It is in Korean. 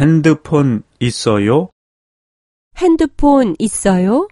핸드폰 있어요? 핸드폰 있어요?